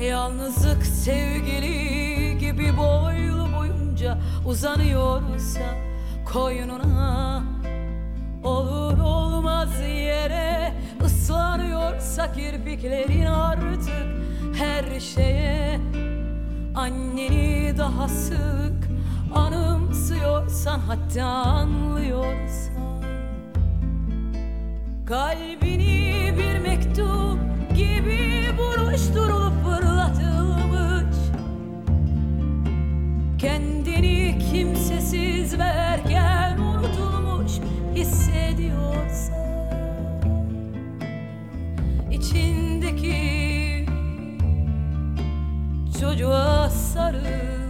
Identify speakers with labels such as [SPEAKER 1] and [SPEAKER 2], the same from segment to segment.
[SPEAKER 1] Yalnızlık sevgili gibi boylu boyunca uzanıyorsa koyununa Olur olmaz yere ıslanıyorsa kirpiklerin artık her şeye. Anneni daha sık anımsıyorsan hatta anlıyorsan Kalbini bir mektup gibi buruşturulup çocuğa sarıl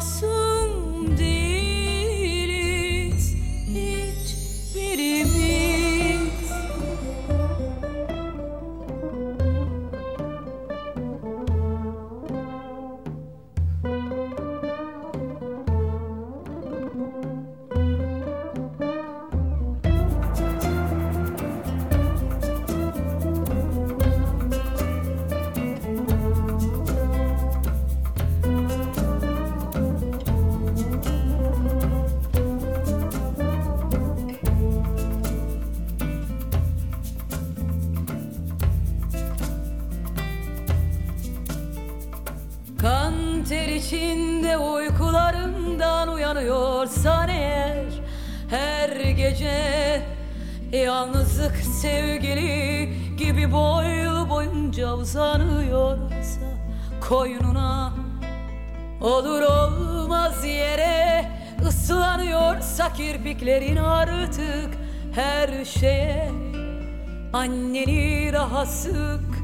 [SPEAKER 1] す。Ter içinde uykularından uyanıyorsan eğer Her gece yalnızlık sevgili gibi boylu boyunca uzanıyorsa Koynuna olur olmaz yere ıslanıyorsa kirpiklerin artık her şeye. Anneni daha sık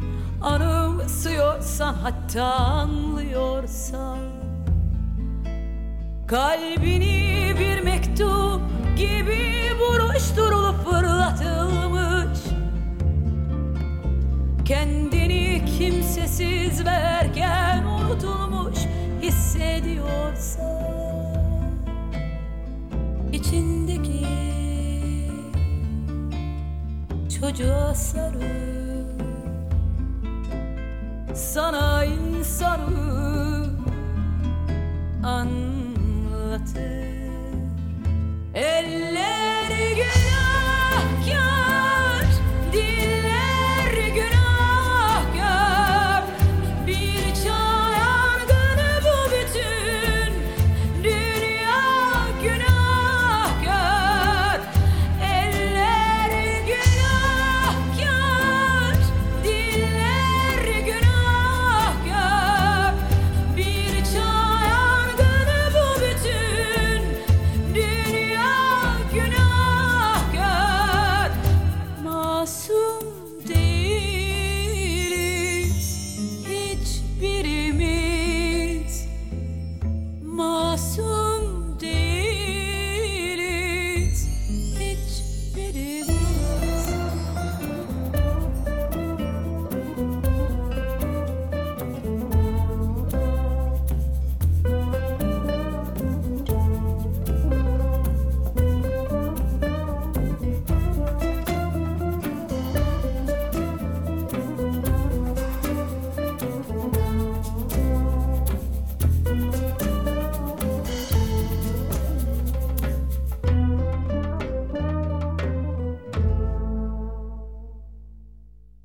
[SPEAKER 1] anımsıyorsan hatta anlıyorsan Kalbini bir mektup gibi buruşturulup fırlatılmış. Kendini kimsesiz verken unutulmuş hissediyorsan içindeki çocuğa sarıl sana insanı anlatır Eller günah